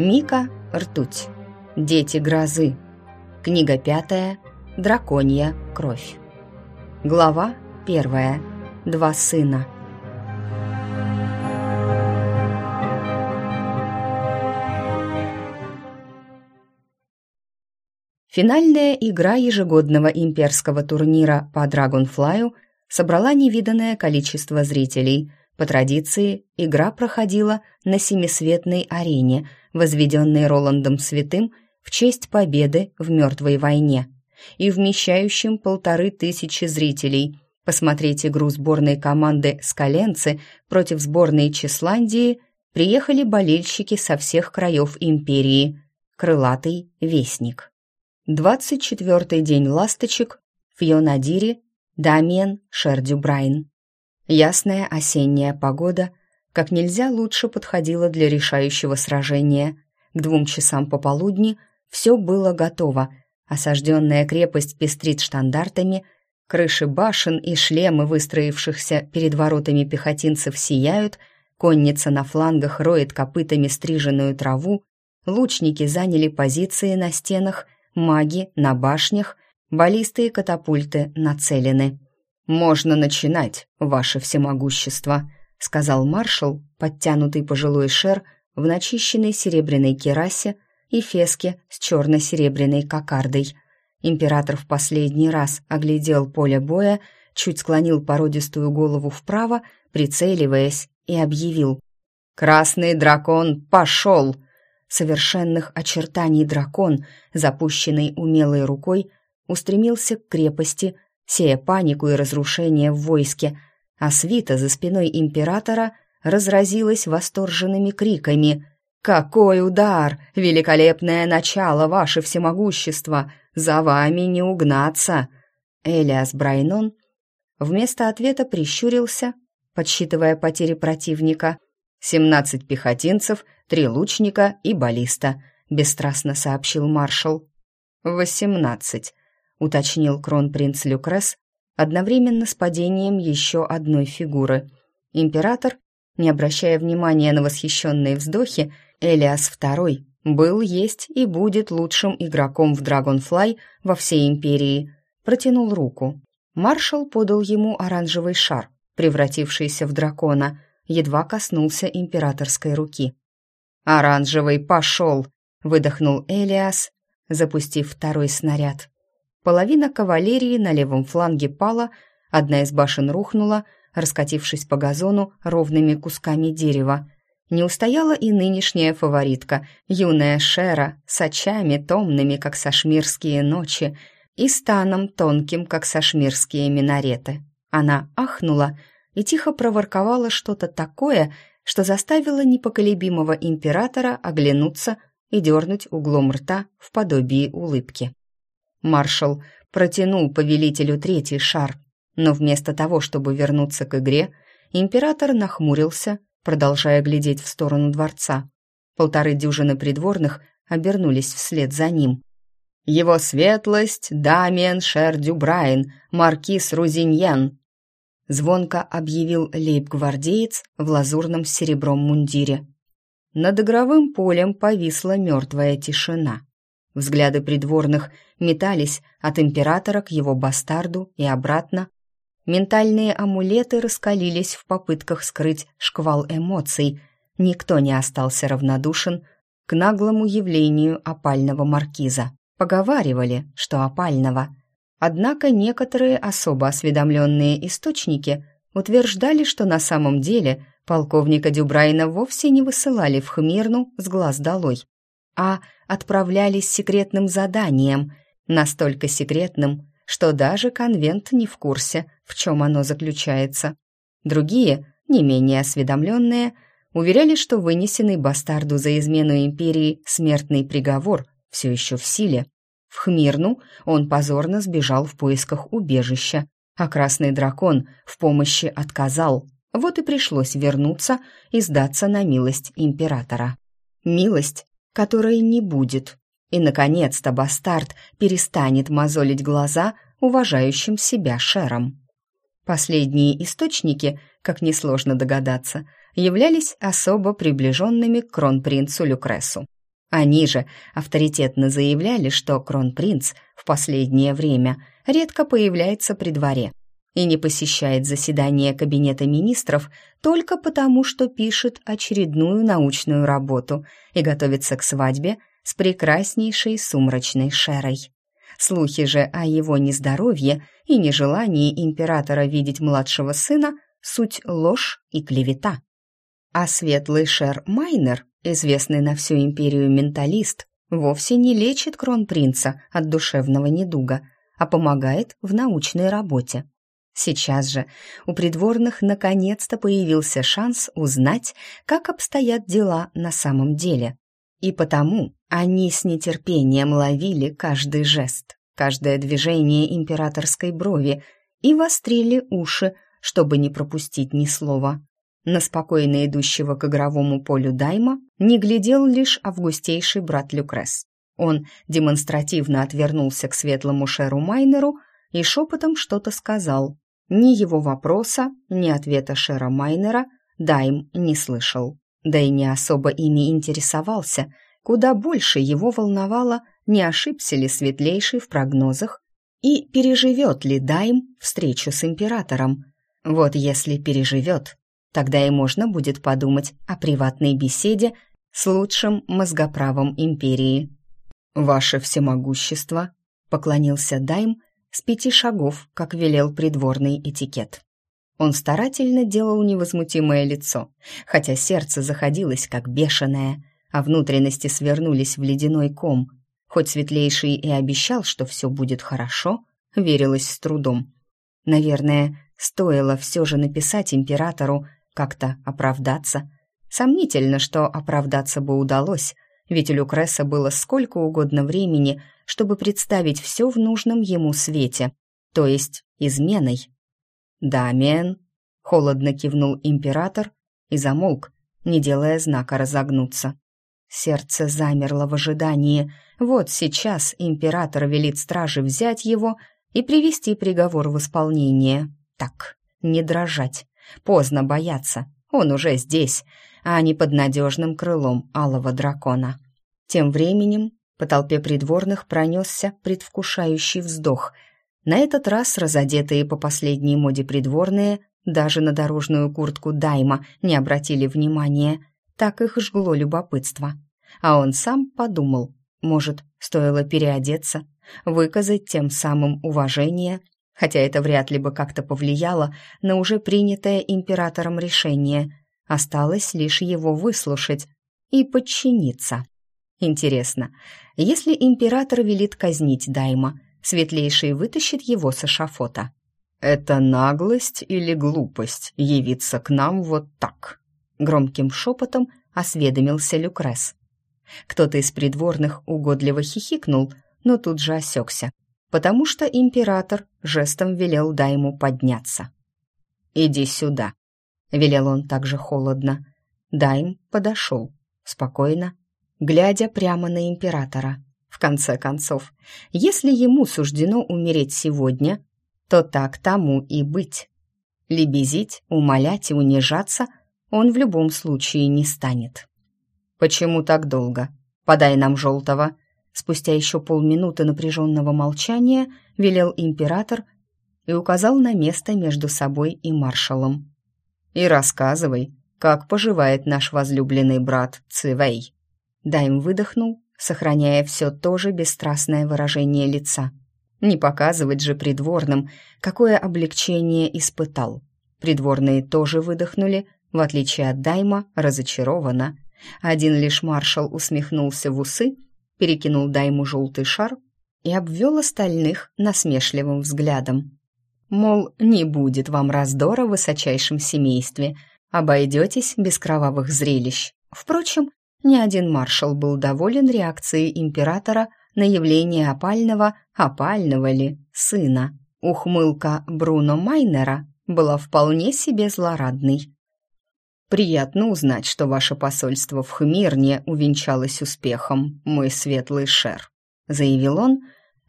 Мика – ртуть. Дети грозы. Книга пятая. Драконья кровь. Глава первая. Два сына. Финальная игра ежегодного имперского турнира по Драгонфлаю собрала невиданное количество зрителей. По традиции, игра проходила на семисветной арене, возведенной Роландом Святым в честь победы в мертвой войне, и вмещающим полторы тысячи зрителей. Посмотреть игру сборной команды «Скаленцы» против сборной Числандии приехали болельщики со всех краев империи. Крылатый вестник. Двадцать четвертый день ласточек, Фьонадири, Дамиен, Шердюбрайн. Ясная осенняя погода как нельзя лучше подходила для решающего сражения. К двум часам пополудни все было готово. Осажденная крепость пестрит штандартами, крыши башен и шлемы выстроившихся перед воротами пехотинцев сияют, конница на флангах роет копытами стриженную траву, лучники заняли позиции на стенах — маги на башнях, баллисты и катапульты нацелены. «Можно начинать, ваше всемогущество», — сказал маршал, подтянутый пожилой шер в начищенной серебряной керасе и феске с черно-серебряной кокардой. Император в последний раз оглядел поле боя, чуть склонил породистую голову вправо, прицеливаясь, и объявил «Красный дракон пошел!» совершенных очертаний дракон, запущенный умелой рукой, устремился к крепости, сея панику и разрушение в войске, а свита за спиной императора разразилась восторженными криками «Какой удар! Великолепное начало, ваше всемогущество! За вами не угнаться!» Элиас Брайнон вместо ответа прищурился, подсчитывая потери противника. «Семнадцать пехотинцев — три лучника и баллиста», — бесстрастно сообщил маршал. «Восемнадцать», — уточнил кронпринц Люкрес, одновременно с падением еще одной фигуры. Император, не обращая внимания на восхищенные вздохи, Элиас II был, есть и будет лучшим игроком в Dragonfly во всей империи. Протянул руку. Маршал подал ему оранжевый шар, превратившийся в дракона, едва коснулся императорской руки. «Оранжевый пошел!» — выдохнул Элиас, запустив второй снаряд. Половина кавалерии на левом фланге пала, одна из башен рухнула, раскатившись по газону ровными кусками дерева. Не устояла и нынешняя фаворитка, юная Шера, с очами томными, как сашмирские ночи, и станом тонким, как сашмирские минареты. Она ахнула и тихо проворковала что-то такое, что заставило непоколебимого императора оглянуться и дернуть углом рта в подобии улыбки. Маршал протянул повелителю третий шар, но вместо того, чтобы вернуться к игре, император нахмурился, продолжая глядеть в сторону дворца. Полторы дюжины придворных обернулись вслед за ним. «Его светлость Дамиен Шер-Дюбрайн, маркиз Рузиньян», звонко объявил лейб-гвардеец в лазурном серебром мундире. Над игровым полем повисла мертвая тишина. Взгляды придворных метались от императора к его бастарду и обратно. Ментальные амулеты раскалились в попытках скрыть шквал эмоций. Никто не остался равнодушен к наглому явлению опального маркиза. Поговаривали, что опального – Однако некоторые особо осведомленные источники утверждали, что на самом деле полковника Дюбрайна вовсе не высылали в Хмирну с глаз долой, а отправляли с секретным заданием, настолько секретным, что даже конвент не в курсе, в чем оно заключается. Другие, не менее осведомленные, уверяли, что вынесенный бастарду за измену империи смертный приговор все еще в силе, в Хмирну он позорно сбежал в поисках убежища, а Красный Дракон в помощи отказал. Вот и пришлось вернуться и сдаться на милость императора. Милость, которой не будет. И, наконец-то, бастард перестанет мозолить глаза уважающим себя шером. Последние источники, как несложно догадаться, являлись особо приближенными к кронпринцу Люкресу. Они же авторитетно заявляли, что кронпринц в последнее время редко появляется при дворе и не посещает заседания Кабинета министров только потому, что пишет очередную научную работу и готовится к свадьбе с прекраснейшей сумрачной Шерой. Слухи же о его нездоровье и нежелании императора видеть младшего сына – суть ложь и клевета. А светлый Шер Майнер, известный на всю империю менталист, вовсе не лечит кронпринца от душевного недуга, а помогает в научной работе. Сейчас же у придворных наконец-то появился шанс узнать, как обстоят дела на самом деле. И потому они с нетерпением ловили каждый жест, каждое движение императорской брови и вострили уши, чтобы не пропустить ни слова. На спокойно идущего к игровому полю Дайма не глядел лишь августейший брат Люкрес. Он демонстративно отвернулся к светлому Шеру Майнеру и шепотом что-то сказал. Ни его вопроса, ни ответа Шера Майнера Дайм не слышал. Да и не особо ими интересовался. Куда больше его волновало, не ошибся ли светлейший в прогнозах и переживет ли Дайм встречу с императором. Вот если переживет, Тогда и можно будет подумать о приватной беседе с лучшим мозгоправом империи. «Ваше всемогущество», — поклонился Дайм с пяти шагов, как велел придворный этикет. Он старательно делал невозмутимое лицо, хотя сердце заходилось как бешеное, а внутренности свернулись в ледяной ком. Хоть светлейший и обещал, что все будет хорошо, верилось с трудом. Наверное, стоило все же написать императору как-то оправдаться. Сомнительно, что оправдаться бы удалось, ведь у Люкреса было сколько угодно времени, чтобы представить все в нужном ему свете, то есть изменой. «Дамиен», — холодно кивнул император и замолк, не делая знака разогнуться. Сердце замерло в ожидании. Вот сейчас император велит страже взять его и привести приговор в исполнение. Так, не дрожать, Поздно бояться, он уже здесь, а не под надежным крылом алого дракона. Тем временем по толпе придворных пронесся предвкушающий вздох. На этот раз разодетые по последней моде придворные даже на дорожную куртку Дайма не обратили внимания, так их жгло любопытство. А он сам подумал, может, стоило переодеться, выказать тем самым уважение хотя это вряд ли бы как-то повлияло на уже принятое императором решение. Осталось лишь его выслушать и подчиниться. Интересно, если император велит казнить Дайма, Светлейший вытащит его с эшафота? «Это наглость или глупость явиться к нам вот так?» Громким шепотом осведомился Люкрес. Кто-то из придворных угодливо хихикнул, но тут же осекся потому что император жестом велел Дайму подняться. «Иди сюда», — велел он также холодно. Дайм подошел, спокойно, глядя прямо на императора. В конце концов, если ему суждено умереть сегодня, то так тому и быть. Лебезить, умолять и унижаться он в любом случае не станет. «Почему так долго? Подай нам желтого», Спустя еще полминуты напряженного молчания велел император и указал на место между собой и маршалом. «И рассказывай, как поживает наш возлюбленный брат Цивей». Дайм выдохнул, сохраняя все то же бесстрастное выражение лица. Не показывать же придворным, какое облегчение испытал. Придворные тоже выдохнули, в отличие от Дайма, разочарованно. Один лишь маршал усмехнулся в усы перекинул Дайму желтый шар и обвел остальных насмешливым взглядом. Мол, не будет вам раздора в высочайшем семействе, обойдетесь без кровавых зрелищ. Впрочем, ни один маршал был доволен реакцией императора на явление опального, опального ли, сына. Ухмылка Бруно Майнера была вполне себе злорадной. Приятно узнать, что ваше посольство в Хмирне увенчалось успехом, мой светлый шер», — заявил он,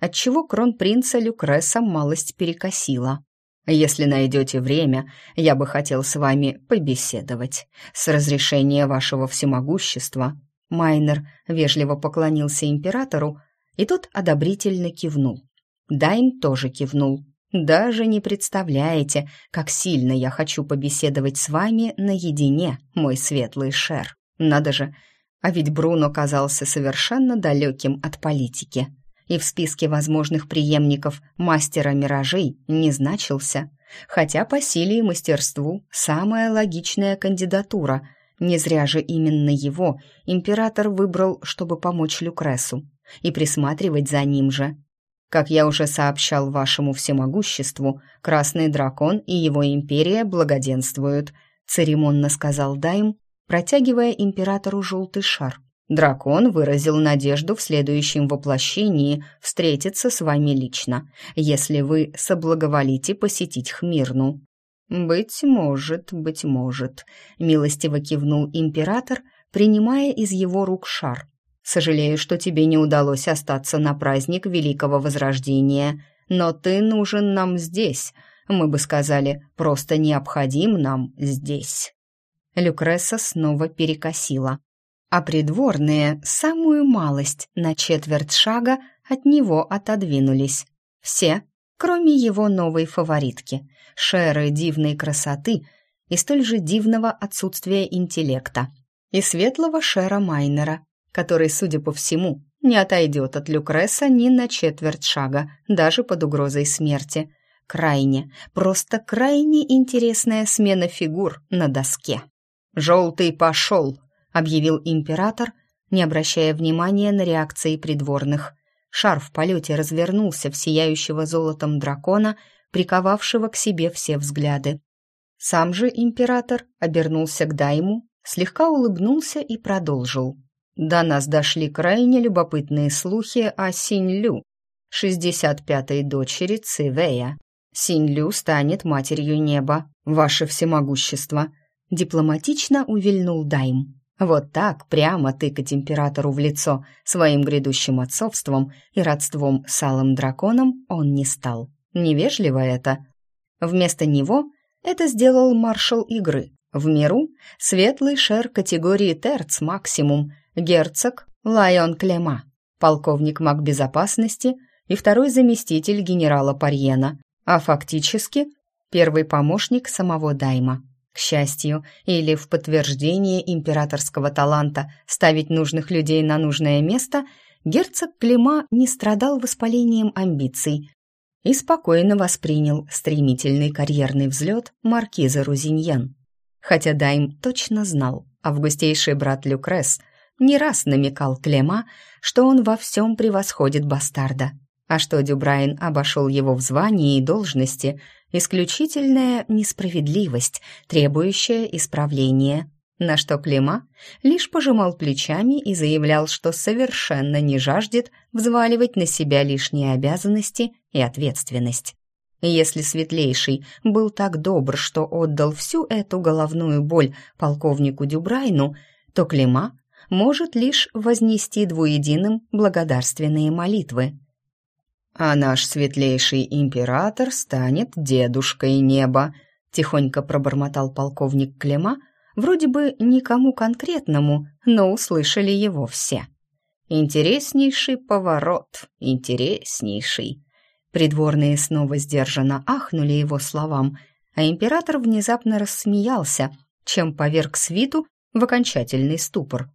отчего кронпринца Люкреса малость перекосила. «Если найдете время, я бы хотел с вами побеседовать. С разрешения вашего всемогущества. Майнер вежливо поклонился императору, и тот одобрительно кивнул. Дайм тоже кивнул. «Даже не представляете, как сильно я хочу побеседовать с вами наедине, мой светлый шер. Надо же, а ведь Бруно казался совершенно далеким от политики и в списке возможных преемников мастера миражей не значился, хотя по силе и мастерству самая логичная кандидатура. Не зря же именно его император выбрал, чтобы помочь Люкресу и присматривать за ним же. Как я уже сообщал вашему всемогуществу, Красный Дракон и его империя благоденствуют, церемонно сказал Дайм, протягивая императору желтый шар. Дракон выразил надежду в следующем воплощении встретиться с вами лично, если вы соблаговолите посетить Хмирну. «Быть может, быть может», — милостиво кивнул император, принимая из его рук шар. «Сожалею, что тебе не удалось остаться на праздник Великого Возрождения, но ты нужен нам здесь. Мы бы сказали, просто необходим нам здесь». Люкреса снова перекосила а придворные самую малость на четверть шага от него отодвинулись. Все, кроме его новой фаворитки, Шеры дивной красоты и столь же дивного отсутствия интеллекта, и светлого Шера Майнера, который, судя по всему, не отойдет от Люкреса ни на четверть шага, даже под угрозой смерти. Крайне, просто крайне интересная смена фигур на доске. «Желтый пошел!» Объявил император, не обращая внимания на реакции придворных. Шар в полете развернулся в сияющего золотом дракона, приковавшего к себе все взгляды. Сам же император обернулся к Дайму, слегка улыбнулся и продолжил. До нас дошли крайне любопытные слухи о Синь-Лю, 65-й дочери Цивея. Синь-Лю станет матерью неба, ваше всемогущество. Дипломатично увильнул Дайм. Вот так прямо тыкать императору в лицо своим грядущим отцовством и родством с алым драконом он не стал. Невежливо это. Вместо него это сделал маршал игры. В миру светлый шер категории Терц максимум, герцог Лайон Клема, полковник маг безопасности и второй заместитель генерала Парьена, а фактически первый помощник самого Дайма. К счастью, или в подтверждение императорского таланта ставить нужных людей на нужное место, герцог Клима не страдал воспалением амбиций и спокойно воспринял стремительный карьерный взлет маркиза Рузиньен. Хотя Дайм точно знал, августейший брат Люкрес не раз намекал Клема, что он во всем превосходит бастарда, а что Дюбрайн обошел его в звании и должности – исключительная несправедливость, требующая исправления. На что Клима лишь пожимал плечами и заявлял, что совершенно не жаждет взваливать на себя лишние обязанности и ответственность. Если Светлейший был так добр, что отдал всю эту головную боль полковнику Дюбрайну, то Клима может лишь вознести двуединым благодарственные молитвы – а наш светлейший император станет дедушкой неба», тихонько пробормотал полковник Клема, вроде бы никому конкретному, но услышали его все. «Интереснейший поворот, интереснейший». Придворные снова сдержанно ахнули его словам, а император внезапно рассмеялся, чем поверг свиту в окончательный ступор,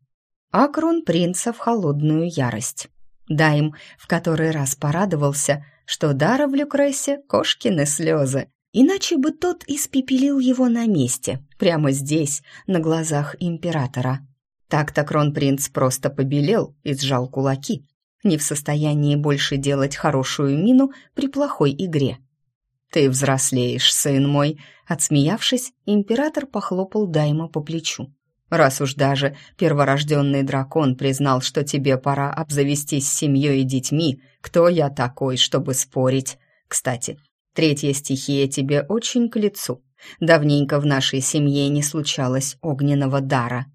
а кронпринца в холодную ярость. Дайм в который раз порадовался, что Дара в Люкресе кошкины слезы, иначе бы тот испепелил его на месте, прямо здесь, на глазах императора. Так-то кронпринц просто побелел и сжал кулаки, не в состоянии больше делать хорошую мину при плохой игре. «Ты взрослеешь, сын мой», — отсмеявшись, император похлопал Дайма по плечу. Раз уж даже перворожденный дракон признал, что тебе пора обзавестись семьей и детьми, кто я такой, чтобы спорить? Кстати, третья стихия тебе очень к лицу. Давненько в нашей семье не случалось огненного дара.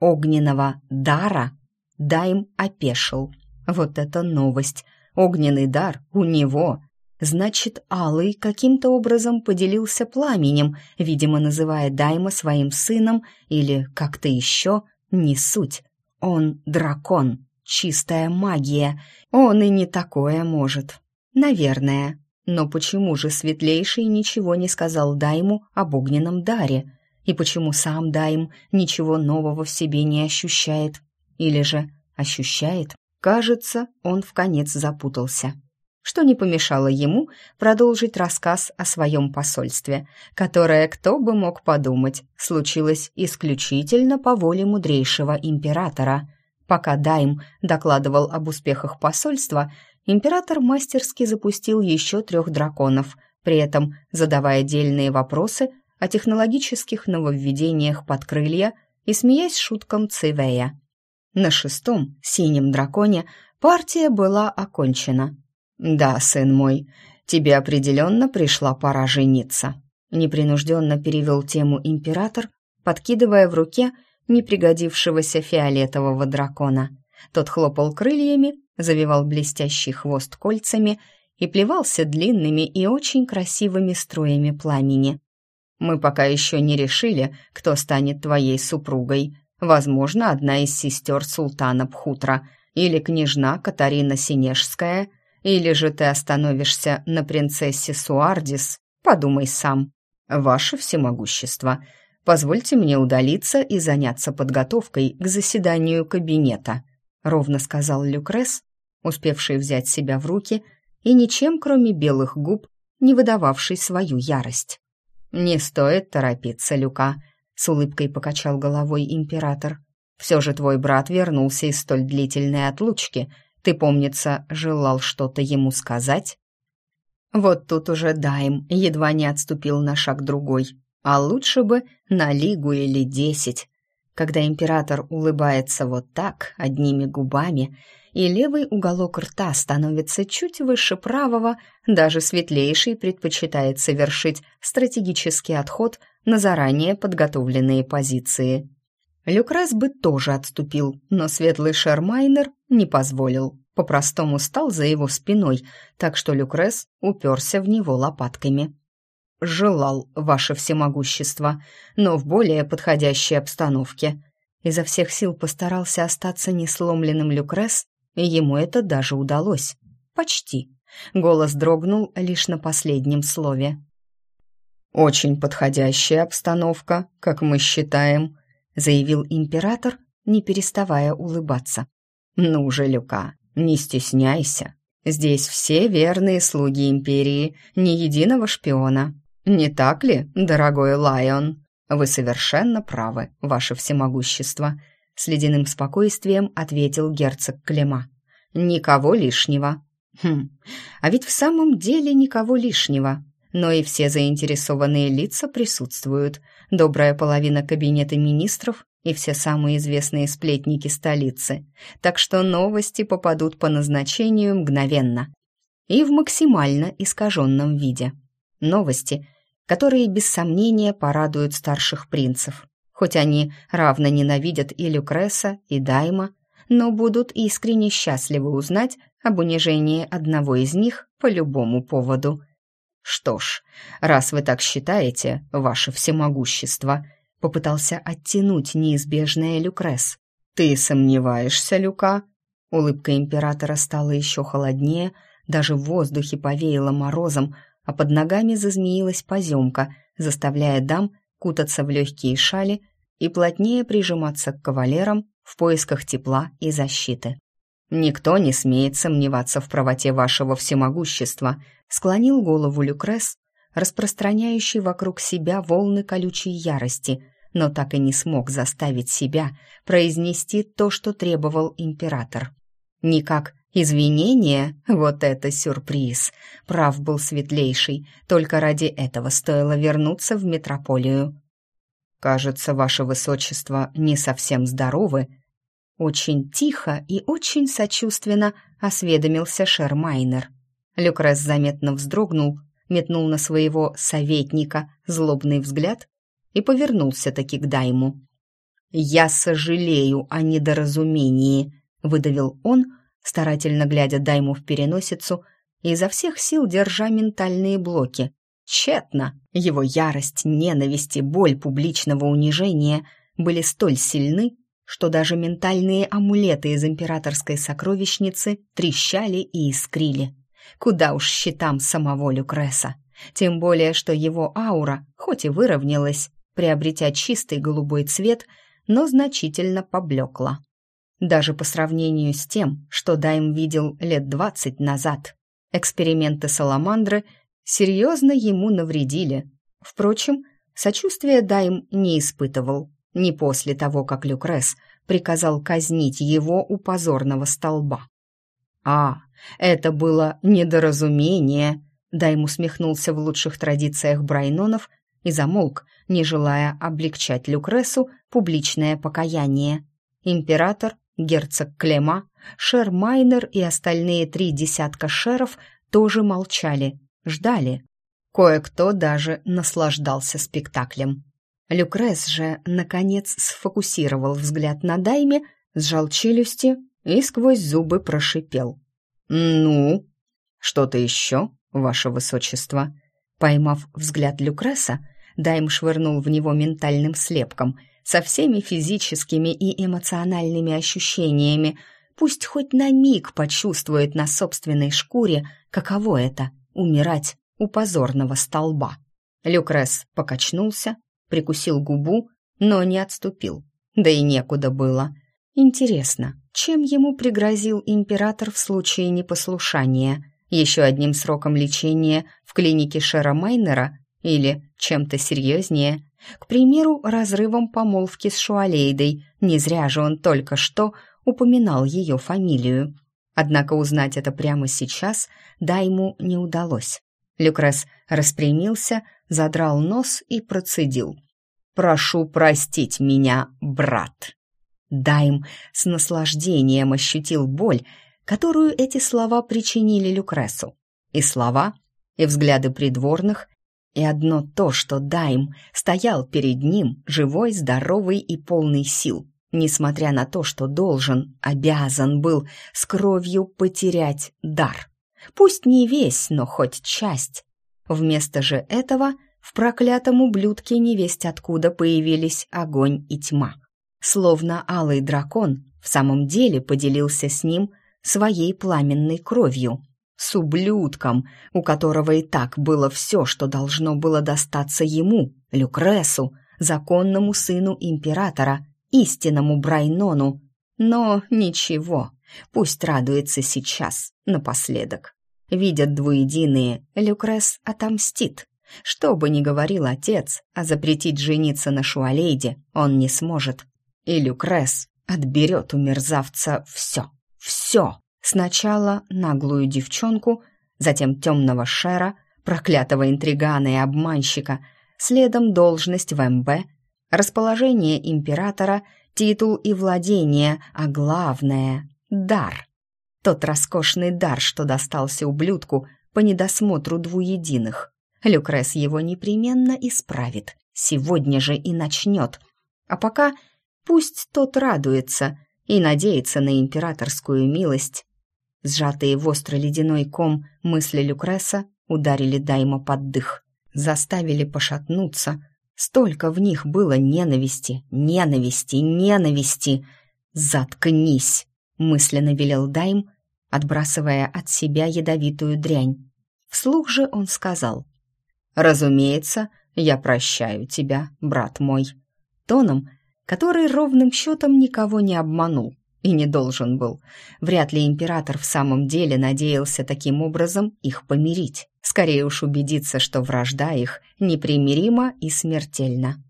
Огненного дара? Дайм опешил. Вот это новость. Огненный дар у него. Значит, Алый каким-то образом поделился пламенем, видимо, называя Дайма своим сыном или как-то еще, не суть. Он дракон, чистая магия. Он и не такое может. Наверное. Но почему же Светлейший ничего не сказал Дайму об огненном даре? И почему сам Дайм ничего нового в себе не ощущает? Или же ощущает? Кажется, он в конец запутался. Что не помешало ему продолжить рассказ о своем посольстве, которое, кто бы мог подумать, случилось исключительно по воле мудрейшего императора. Пока Дайм докладывал об успехах посольства, император мастерски запустил еще трех драконов, при этом задавая дельные вопросы о технологических нововведениях под крылья и смеясь шуткам Цивея. На шестом, синем драконе, партия была окончена. «Да, сын мой, тебе определенно пришла пора жениться», непринужденно перевел тему император, подкидывая в руке непригодившегося фиолетового дракона. Тот хлопал крыльями, завивал блестящий хвост кольцами и плевался длинными и очень красивыми струями пламени. «Мы пока еще не решили, кто станет твоей супругой», Возможно, одна из сестер султана Пхутра или княжна Катарина Синежская, или же ты остановишься на принцессе Суардис. Подумай сам. Ваше всемогущество, позвольте мне удалиться и заняться подготовкой к заседанию кабинета», ровно сказал Люкрес, успевший взять себя в руки и ничем, кроме белых губ, не выдававший свою ярость. «Не стоит торопиться, Люка», с улыбкой покачал головой император. «Все же твой брат вернулся из столь длительной отлучки. Ты, помнится, желал что-то ему сказать?» Вот тут уже Дайм едва не отступил на шаг другой, а лучше бы на лигу или десять. Когда император улыбается вот так, одними губами, и левый уголок рта становится чуть выше правого, даже светлейший предпочитает совершить стратегический отход на заранее подготовленные позиции. Люкрес бы тоже отступил, но светлый Шермайнер не позволил. По-простому стал за его спиной, так что Люкрес уперся в него лопатками. «Желал, ваше всемогущество, но в более подходящей обстановке», изо всех сил постарался остаться несломленным Люкрес, и ему это даже удалось. Почти. Голос дрогнул лишь на последнем слове. «Очень подходящая обстановка, как мы считаем», заявил император, не переставая улыбаться. «Ну же, Люка, не стесняйся. Здесь все верные слуги империи, ни единого шпиона. Не так ли, дорогой Лайон? Вы совершенно правы, ваше всемогущество», с ледяным спокойствием ответил герцог Клема. «Никого лишнего». «Хм, а ведь в самом деле никого лишнего но и все заинтересованные лица присутствуют. Добрая половина кабинета министров и все самые известные сплетники столицы. Так что новости попадут по назначению мгновенно и в максимально искаженном виде. Новости, которые без сомнения порадуют старших принцев. Хоть они равно ненавидят и Люкреса, и Дайма, но будут искренне счастливы узнать об унижении одного из них по любому поводу – «Что ж, раз вы так считаете, ваше всемогущество», попытался оттянуть неизбежное Люкрес. «Ты сомневаешься, Люка?» Улыбка императора стала еще холоднее, даже в воздухе повеяло морозом, а под ногами зазмеилась поземка, заставляя дам кутаться в легкие шали и плотнее прижиматься к кавалерам в поисках тепла и защиты. «Никто не смеет сомневаться в правоте вашего всемогущества», склонил голову Люкрес, распространяющий вокруг себя волны колючей ярости, но так и не смог заставить себя произнести то, что требовал император. Никак извинение, вот это сюрприз. Прав был светлейший, только ради этого стоило вернуться в метрополию. «Кажется, ваше высочество не совсем здоровы», очень тихо и очень сочувственно осведомился Шермайнер. Люкрес заметно вздрогнул, метнул на своего советника злобный взгляд и повернулся таки к Дайму. «Я сожалею о недоразумении», — выдавил он, старательно глядя Дайму в переносицу и изо всех сил держа ментальные блоки. Тщетно. Его ярость, ненависть и боль публичного унижения были столь сильны, что даже ментальные амулеты из императорской сокровищницы трещали и искрили. Куда уж щитам самого Люкреса. Тем более, что его аура, хоть и выровнялась, приобретя чистый голубой цвет, но значительно поблекла. Даже по сравнению с тем, что Дайм видел лет двадцать назад, эксперименты Саламандры серьезно ему навредили. Впрочем, сочувствия Дайм не испытывал. Не после того, как Люкрес приказал казнить его у позорного столба. «А, это было недоразумение!» Дайм усмехнулся в лучших традициях Брайнонов и замолк, не желая облегчать Люкресу публичное покаяние. Император, герцог Клема, шер Майнер и остальные три десятка шеров тоже молчали, ждали. Кое-кто даже наслаждался спектаклем. Люкрес же, наконец, сфокусировал взгляд на Дайме, сжал челюсти и сквозь зубы прошипел. «Ну, что-то еще, ваше высочество?» Поймав взгляд Люкреса, Дайм швырнул в него ментальным слепком со всеми физическими и эмоциональными ощущениями. Пусть хоть на миг почувствует на собственной шкуре, каково это — умирать у позорного столба. Люкрес покачнулся, прикусил губу, но не отступил. Да и некуда было. Интересно, чем ему пригрозил император в случае непослушания? Еще одним сроком лечения в клинике Шера Майнера или чем-то серьезнее? К примеру, разрывом помолвки с Шуалейдой. Не зря же он только что упоминал ее фамилию. Однако узнать это прямо сейчас Дайму не удалось. Люкрес распрямился, задрал нос и процедил. «Прошу простить меня, брат». Дайм с наслаждением ощутил боль, которую эти слова причинили Люкресу. И слова, и взгляды придворных, и одно то, что Дайм стоял перед ним, живой, здоровый и полный сил, несмотря на то, что должен, обязан был с кровью потерять дар. Пусть не весь, но хоть часть. Вместо же этого в проклятом ублюдке невесть откуда появились огонь и тьма. Словно алый дракон в самом деле поделился с ним своей пламенной кровью. С ублюдком, у которого и так было все, что должно было достаться ему, Люкресу, законному сыну императора, истинному Брайнону. Но ничего, пусть радуется сейчас, напоследок. Видят двуединые, Люкрес отомстит. Что бы ни говорил отец, а запретить жениться на Шуалейде он не сможет. И Люкрес отберет у мерзавца все, все. Сначала наглую девчонку, затем темного шера, проклятого интригана и обманщика, следом должность в МБ, расположение императора, титул и владение, а главное — дар. Тот роскошный дар, что достался ублюдку по недосмотру двуединых. Люкрес его непременно исправит, сегодня же и начнет. А пока пусть тот радуется и надеется на императорскую милость. Сжатые в остро ледяной ком мысли Люкреса ударили Дайма под дых, заставили пошатнуться. Столько в них было ненависти, ненависти, ненависти. «Заткнись!» — мысленно велел Дайм, отбрасывая от себя ядовитую дрянь. Вслух же он сказал — «Разумеется, я прощаю тебя, брат мой», тоном, который ровным счетом никого не обманул и не должен был. Вряд ли император в самом деле надеялся таким образом их помирить. Скорее уж убедиться, что вражда их непримирима и смертельна.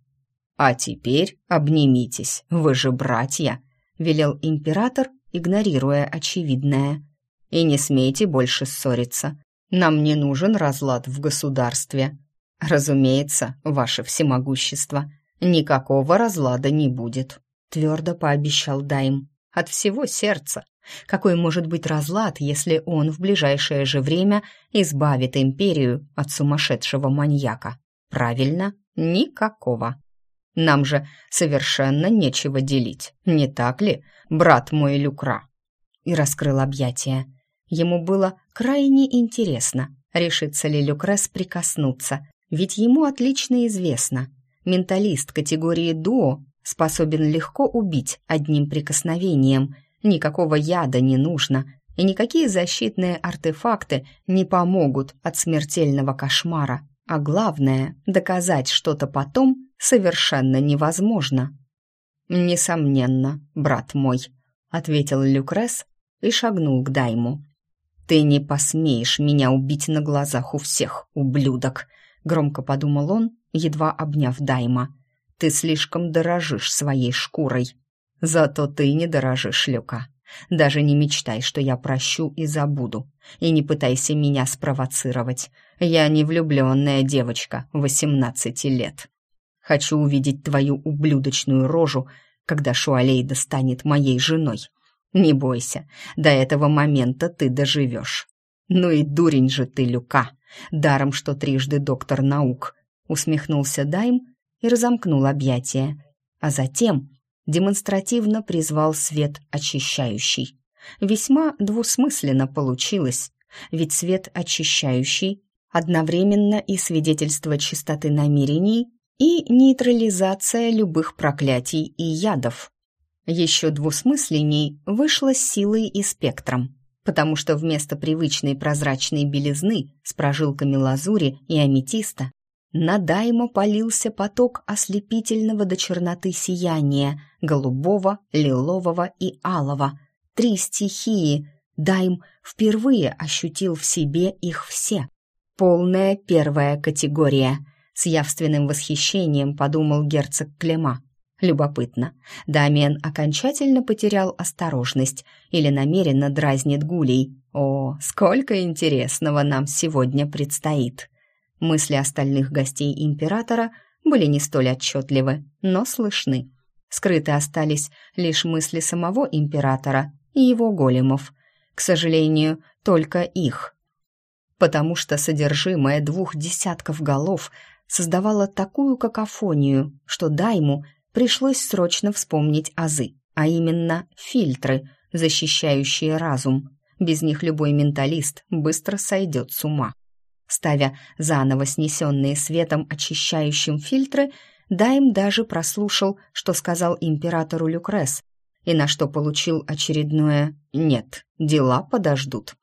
«А теперь обнимитесь, вы же братья», — велел император, игнорируя очевидное. «И не смейте больше ссориться. Нам не нужен разлад в государстве. Разумеется, ваше всемогущество. Никакого разлада не будет, твердо пообещал Дайм. От всего сердца. Какой может быть разлад, если он в ближайшее же время избавит империю от сумасшедшего маньяка? Правильно, никакого. Нам же совершенно нечего делить, не так ли, брат мой Люкра?» И раскрыл объятия. Ему было крайне интересно, решится ли Люкрес прикоснуться, ведь ему отлично известно. Менталист категории дуо способен легко убить одним прикосновением. Никакого яда не нужно, и никакие защитные артефакты не помогут от смертельного кошмара. А главное, доказать что-то потом совершенно невозможно. «Несомненно, брат мой», — ответил Люкрес и шагнул к Дайму. «Ты не посмеешь меня убить на глазах у всех, ублюдок», — громко подумал он, едва обняв Дайма. «Ты слишком дорожишь своей шкурой. Зато ты не дорожишь, Люка. Даже не мечтай, что я прощу и забуду. И не пытайся меня спровоцировать. Я не влюбленная девочка, восемнадцати лет. Хочу увидеть твою ублюдочную рожу, когда Шуалейда станет моей женой. Не бойся, до этого момента ты доживешь. Ну и дурень же ты, Люка, даром, что трижды доктор наук. Усмехнулся Дайм и разомкнул объятия. А затем демонстративно призвал свет очищающий. Весьма двусмысленно получилось, ведь свет очищающий одновременно и свидетельство чистоты намерений, и нейтрализация любых проклятий и ядов. Еще двусмысленней вышло с силой и спектром, потому что вместо привычной прозрачной белизны с прожилками лазури и аметиста на Дайма полился поток ослепительного до черноты сияния, голубого, лилового и алого. Три стихии. Дайм впервые ощутил в себе их все. Полная первая категория. С явственным восхищением подумал герцог Клема. Любопытно, Дамиен окончательно потерял осторожность или намеренно дразнит гулей. О, сколько интересного нам сегодня предстоит! Мысли остальных гостей императора были не столь отчетливы, но слышны. Скрыты остались лишь мысли самого императора и его големов. К сожалению, только их. Потому что содержимое двух десятков голов создавало такую какофонию, что Дайму пришлось срочно вспомнить азы, а именно фильтры, защищающие разум. Без них любой менталист быстро сойдет с ума. Ставя заново снесенные светом очищающим фильтры, Дайм даже прослушал, что сказал императору Люкрес, и на что получил очередное «нет, дела подождут».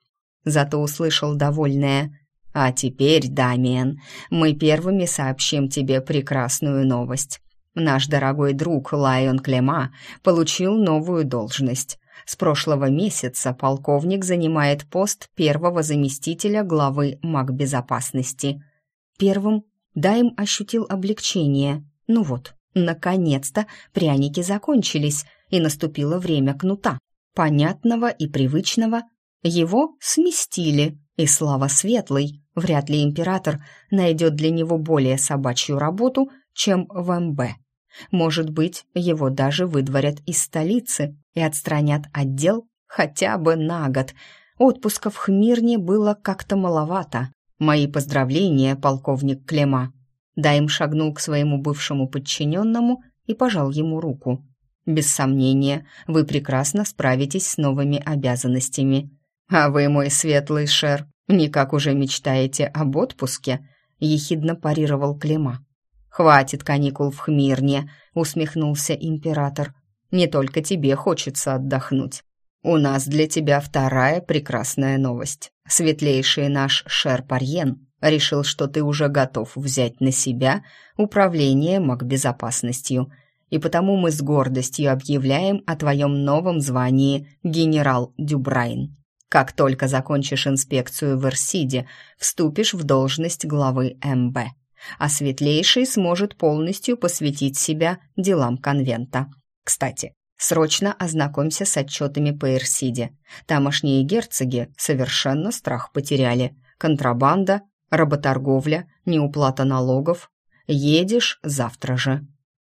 Зато услышал довольное «А теперь, Дамиен, мы первыми сообщим тебе прекрасную новость. Наш дорогой друг Лайон Клема получил новую должность. С прошлого месяца полковник занимает пост первого заместителя главы магбезопасности. Первым Дайм ощутил облегчение. Ну вот, наконец-то пряники закончились, и наступило время кнута. Понятного и привычного. Его сместили, и слава светлый, вряд ли император найдет для него более собачью работу, чем в МБ. Может быть, его даже выдворят из столицы и отстранят отдел хотя бы на год. Отпуска в Хмирне было как-то маловато. Мои поздравления, полковник Клема. Дайм шагнул к своему бывшему подчиненному и пожал ему руку. Без сомнения, вы прекрасно справитесь с новыми обязанностями. А вы, мой светлый шер, никак уже мечтаете об отпуске? Ехидно парировал Клема. «Хватит каникул в Хмирне», — усмехнулся император. «Не только тебе хочется отдохнуть. У нас для тебя вторая прекрасная новость. Светлейший наш Шер Парьен решил, что ты уже готов взять на себя управление магбезопасностью, и потому мы с гордостью объявляем о твоем новом звании генерал Дюбрайн. Как только закончишь инспекцию в Эрсиде, вступишь в должность главы МБ а Светлейший сможет полностью посвятить себя делам конвента. Кстати, срочно ознакомься с отчетами по Эрсиде. Тамошние герцоги совершенно страх потеряли. Контрабанда, работорговля, неуплата налогов. Едешь завтра же.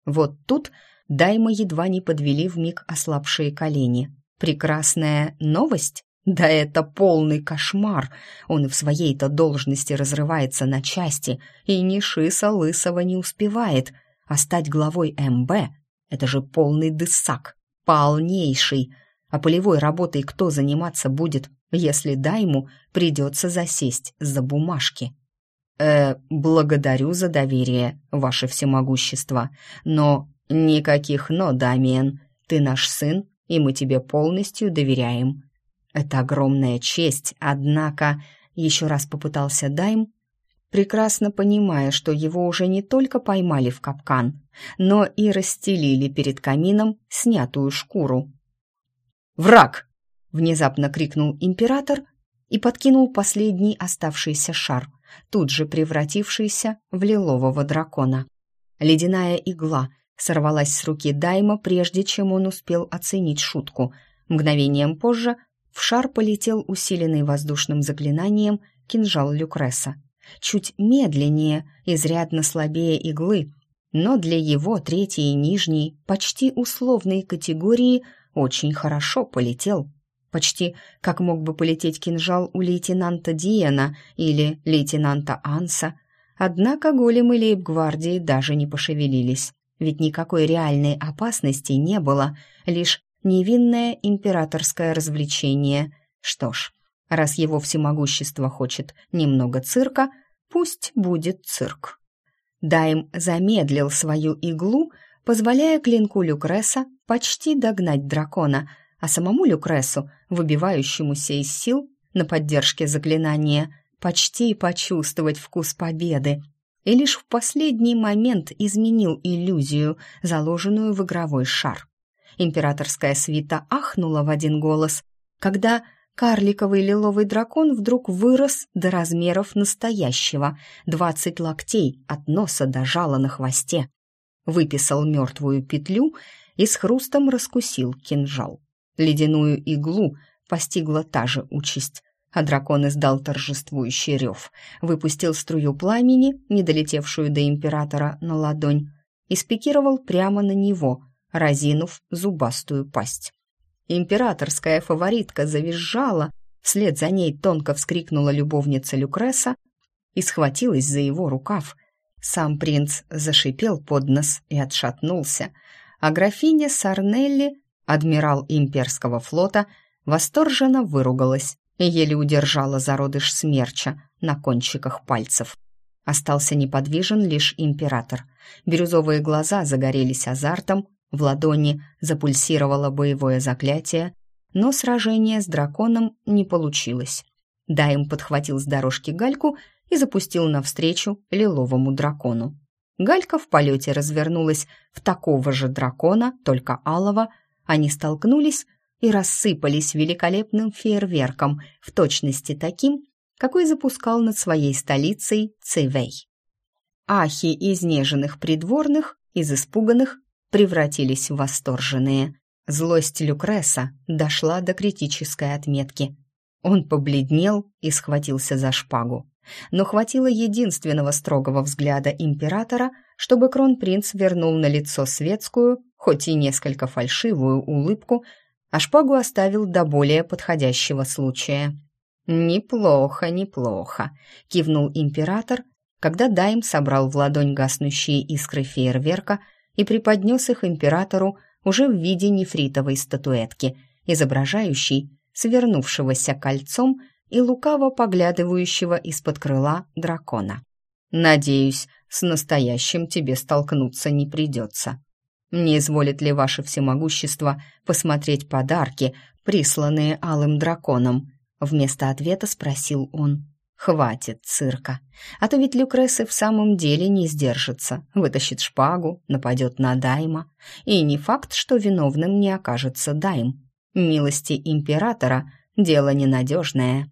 Вот тут Дайма едва не подвели в миг ослабшие колени. Прекрасная новость? Да это полный кошмар. Он и в своей-то должности разрывается на части, и ни шиса лысого не успевает. А стать главой МБ — это же полный дысак, полнейший. А полевой работой кто заниматься будет, если Дайму придется засесть за бумажки? «Э, благодарю за доверие, ваше всемогущество, но Никаких «но», Дамиен. Ты наш сын, и мы тебе полностью доверяем. Это огромная честь, однако, еще раз попытался Дайм, прекрасно понимая, что его уже не только поймали в капкан, но и расстелили перед камином снятую шкуру. «Враг!» — внезапно крикнул император и подкинул последний оставшийся шар, тут же превратившийся в лилового дракона. Ледяная игла сорвалась с руки Дайма, прежде чем он успел оценить шутку. Мгновением позже в шар полетел усиленный воздушным заклинанием кинжал Люкреса. Чуть медленнее, изрядно слабее иглы, но для его третьей нижней, почти условной категории очень хорошо полетел. Почти как мог бы полететь кинжал у лейтенанта Диена или лейтенанта Анса. Однако големы лейб-гвардии даже не пошевелились, ведь никакой реальной опасности не было, лишь невинное императорское развлечение. Что ж, раз его всемогущество хочет немного цирка, пусть будет цирк. Дайм замедлил свою иглу, позволяя клинку Люкреса почти догнать дракона, а самому Люкресу, выбивающемуся из сил на поддержке заклинания, почти почувствовать вкус победы, и лишь в последний момент изменил иллюзию, заложенную в игровой шар. Императорская свита ахнула в один голос, когда карликовый лиловый дракон вдруг вырос до размеров настоящего, двадцать локтей от носа до жала на хвосте. Выписал мертвую петлю и с хрустом раскусил кинжал. Ледяную иглу постигла та же участь, а дракон издал торжествующий рев, выпустил струю пламени, не долетевшую до императора, на ладонь, и спикировал прямо на него, разинув зубастую пасть. Императорская фаворитка завизжала, вслед за ней тонко вскрикнула любовница Люкреса и схватилась за его рукав. Сам принц зашипел под нос и отшатнулся, а графиня Сарнелли Адмирал имперского флота восторженно выругалась и еле удержала зародыш смерча на кончиках пальцев. Остался неподвижен лишь император. Бирюзовые глаза загорелись азартом, в ладони запульсировало боевое заклятие, но сражение с драконом не получилось. Дайм подхватил с дорожки гальку и запустил навстречу лиловому дракону. Галька в полете развернулась в такого же дракона, только алого, они столкнулись и рассыпались великолепным фейерверком, в точности таким, какой запускал над своей столицей Цивей. Ахи изнеженных придворных, из испуганных, превратились в восторженные. Злость Люкреса дошла до критической отметки. Он побледнел и схватился за шпагу. Но хватило единственного строгого взгляда императора, чтобы кронпринц вернул на лицо светскую, хоть и несколько фальшивую улыбку, а шпагу оставил до более подходящего случая. «Неплохо, неплохо», — кивнул император, когда Дайм собрал в ладонь гаснущие искры фейерверка и преподнес их императору уже в виде нефритовой статуэтки, изображающей свернувшегося кольцом и лукаво поглядывающего из-под крыла дракона. «Надеюсь, с настоящим тебе столкнуться не придется. Не изволит ли ваше всемогущество посмотреть подарки, присланные алым драконом?» Вместо ответа спросил он. «Хватит цирка. А то ведь Люкрес и в самом деле не сдержится, вытащит шпагу, нападет на Дайма. И не факт, что виновным не окажется Дайм. Милости императора — дело ненадежное».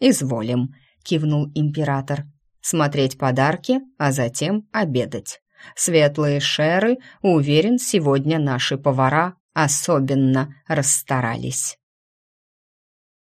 «Изволим», — кивнул император смотреть подарки, а затем обедать. Светлые шеры, уверен, сегодня наши повара особенно расстарались.